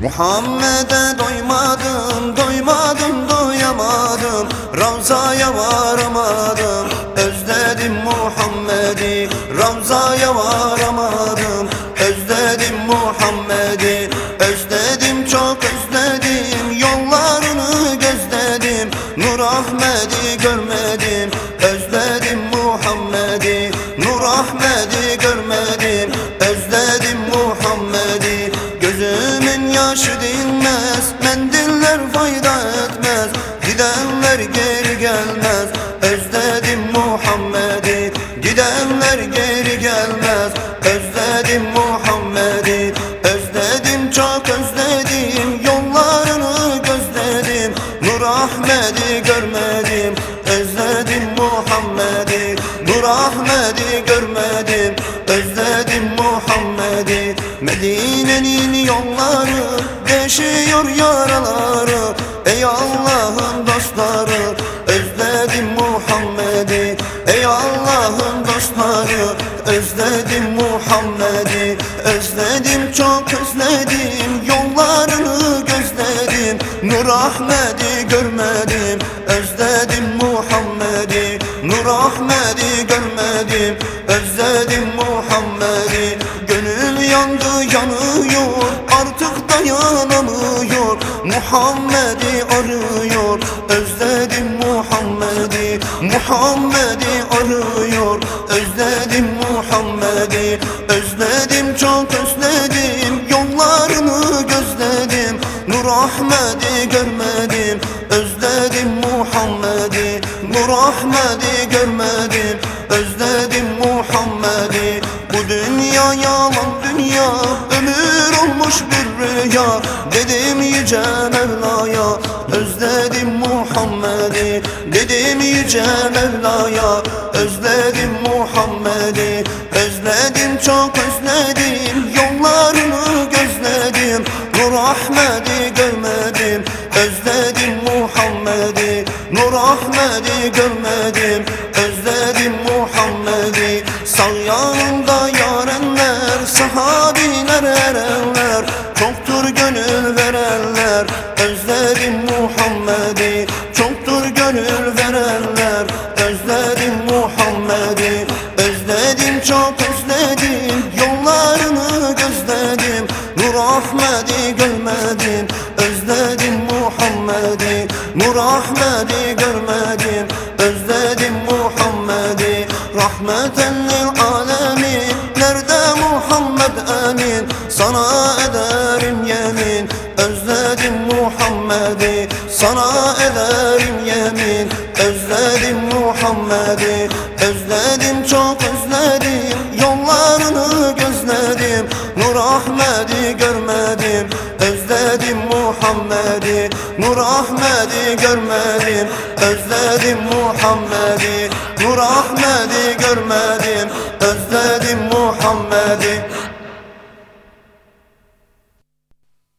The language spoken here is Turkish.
Muhammed'e doymadım, doymadım, doyamadım. Ravzaya varamadım, özledim Muhammed'i Ravzaya varamadım, özledim Muhammed'i Özledim, çok özledim, yollarını gözledim Nur Ahmet'i görmedim, özledim fayda etmez. Gidenler geri gelmez. Özledim Muhammed'i. Gidenler geri gelmez. Özledim Muhammed'i. Özledim çok özledim. Yollarını gözledim. Nur Ahmet'i görmedim. Özledim Muhammed'i. Nur Ahmet'i görmedim. Özledim Muhammed'i Medine'nin yolları Deşiyor yaraları. Ey Allah'ın dostları Özledim Muhammed'i. Ey Allah'ın dostları Özledim Muhammed'i. Özledim çok özledim. Yollarını gözledim. Nur Ahmet'i görmedim. Özledim Muhammed'i. Nur Ahmet'i görmedim. Özledim Muhammed'i yandı yanıyor. Artık dayanamıyor. Muhammed'i arıyor. Özledim Muhammed'i. Muhammed'i arıyor. Özledim Muhammed'i. Özledim çok özledim. Yollarını gözledim. Nur Ahmet'i görmedim. Özledim Muhammed'i. Nur Ahmet'i görmedim. Özledim Muhammed'i Bu dünya yalan dünya Ömür olmuş bir rüya. Dedim yüce Mevla'ya Özledim Muhammed'i. Dedim yüce Mevla'ya Özledim Muhammed'i. Özledim çok özledim Yollarını gözledim. Nur Ahmet'i görmedim Özledim Muhammed'i. Nur Ahmet'i görmedim Özledim Muhammed'i. Sağ Ahmet'i görmedim Özledim Muhammed'i. Nur Ahmet'i görmedim Özledim Muhammed'i. Rahmeten lil alemin Nerede Muhammed emin? Sana ederim yemin Özledim Muhammed'i. Sana ederim yemin Özledim Muhammed'i. Özledim çok özledim Nur Ahmet'i görmedim Özledim Muhammed'i. Nur Ahmet'i görmedim Özledim Muhammed'i. Nur Ahmet'i görmedim Özledim Muhammed'i